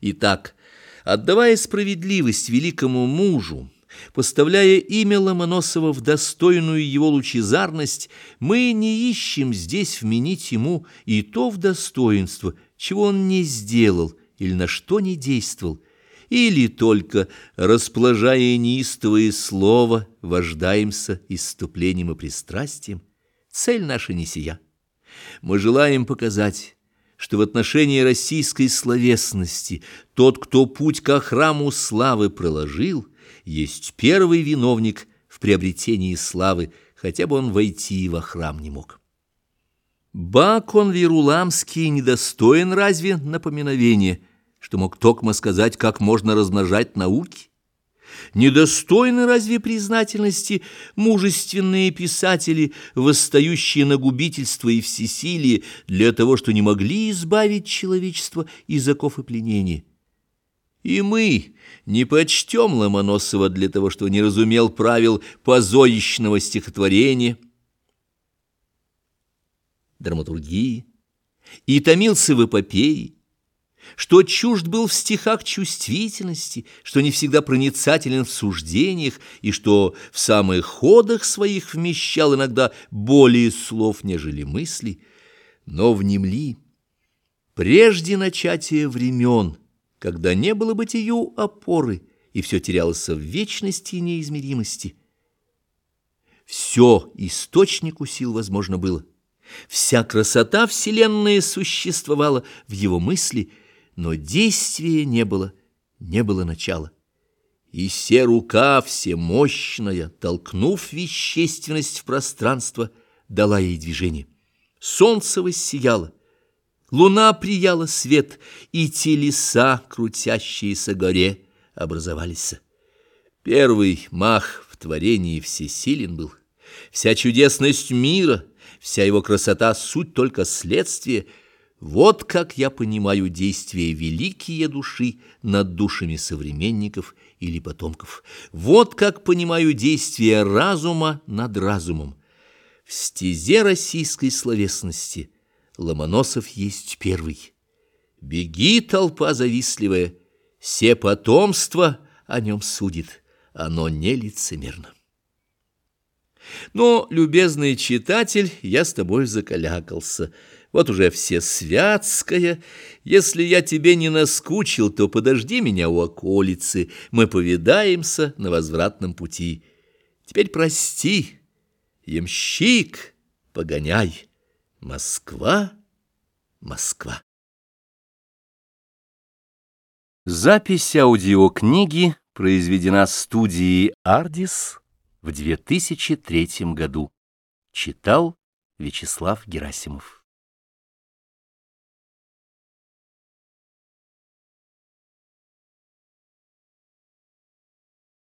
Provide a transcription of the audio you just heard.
Итак, отдавая справедливость великому мужу, поставляя имя Ломоносова в достойную его лучезарность, мы не ищем здесь вменить ему и то в достоинство, чего он не сделал или на что не действовал, или только, расположая неистовое слово, вождаемся иступлением и пристрастием. Цель наша не сия. Мы желаем показать, что в отношении российской словесности тот, кто путь ко храму славы проложил, есть первый виновник в приобретении славы, хотя бы он войти во храм не мог. Бакон Веруламский недостоин разве напоминовения, что мог токмо сказать, как можно размножать науки? Недостойны разве признательности мужественные писатели, восстающие на губительство и всесилие для того, что не могли избавить человечество из оков и пленения? И мы не почтем Ломоносова для того, что не разумел правил позоищного стихотворения, драматургии, и томился в эпопее, что чужд был в стихах чувствительности, что не всегда проницателен в суждениях, и что в самых ходах своих вмещал иногда более слов, нежели мысли, но внемли, прежде начатия времен, когда не было бытию опоры, и все терялось в вечности и неизмеримости. Все источнику сил возможно было. Вся красота вселенная существовала в его мысли – но действия не было, не было начала. И се рука всемощная, толкнув вещественность в пространство, дала ей движение. Солнце воссияло, луна прияла свет, и телеса, крутящиеся горе, образовались. Первый мах в творении всесилен был. Вся чудесность мира, вся его красота — суть только следствие — вот как я понимаю действия великие души над душами современников или потомков. Вот как понимаю действия разума над разумом. В стезе российской словесности Ломоносов есть первый. Беги, толпа завистливая, все потомство о нем судит, оно не лицемерно. Но, любезный читатель, я с тобой закалякался — вот уже все святская. Если я тебе не наскучил, то подожди меня у околицы, мы повидаемся на возвратном пути. Теперь прости, ямщик, погоняй. Москва, Москва. Запись аудиокниги произведена студией «Ардис» в 2003 году. Читал Вячеслав Герасимов.